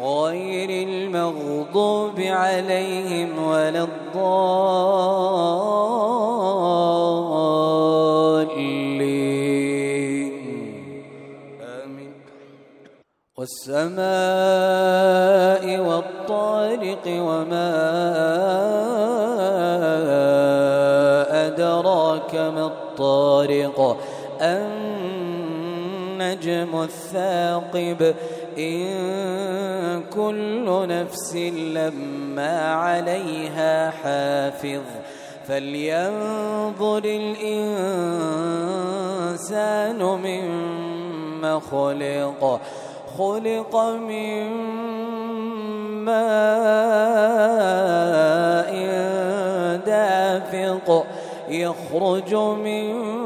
غير المغضوب عليهم ولا الضالين. آمين. والسماء النجم الثاقب إن كل نفس لما عليها حافظ فلينظر الإنسان مما خلق خلق من ماء دافق يخرج من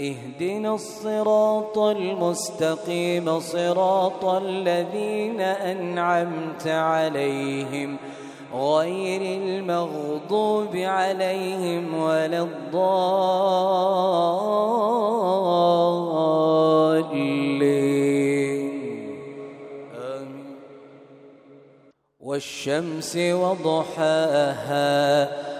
اهدنا الصراط المستقيم صراط الذين أنعمت عليهم غير المغضوب عليهم ولا الضالين. آمين. والشمس وضحاها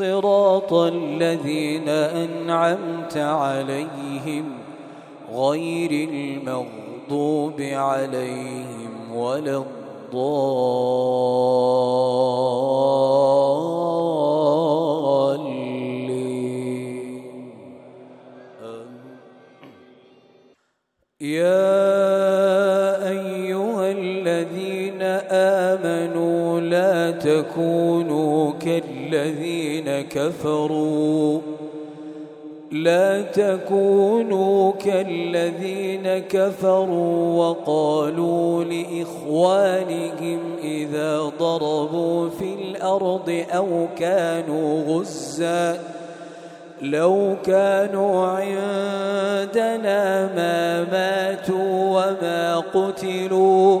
صراط الذين أنعمت عليهم غير المغضوب عليهم ولا الضالين. يا أيها الذين آمنوا لا تكونوا كالذين كفروا. لا تكونوا كالذين كفروا وقالوا لإخوانهم إذا ضربوا في الأرض أو كانوا غزا. لو كانوا عندنا ما ماتوا وما قتلوا.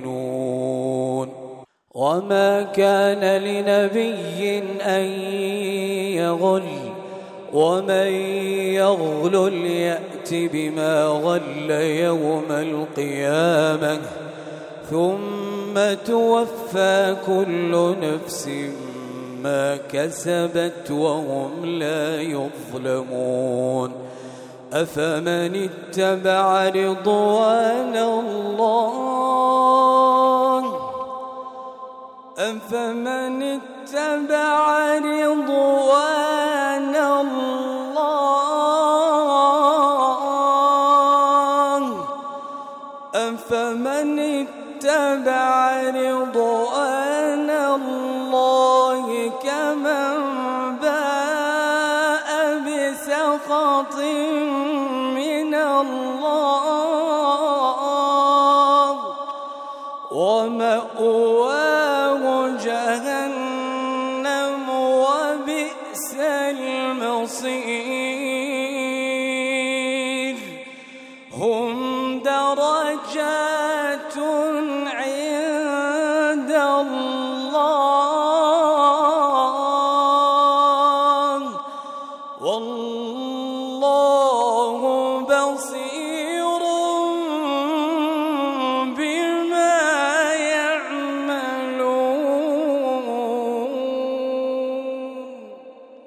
وما كان لنبي أن يغل ومن يغل يأت بما غل يوم القيامة ثم توفى كل نفس ما كسبت وهم لا يظلمون أفمن اتبع رضوان الله أفمن اتبع رضوان الله؟ أفمن اتبع رضوان الله كمن باء بسخط من الله؟ ومأواه جهنم وبئس المصير.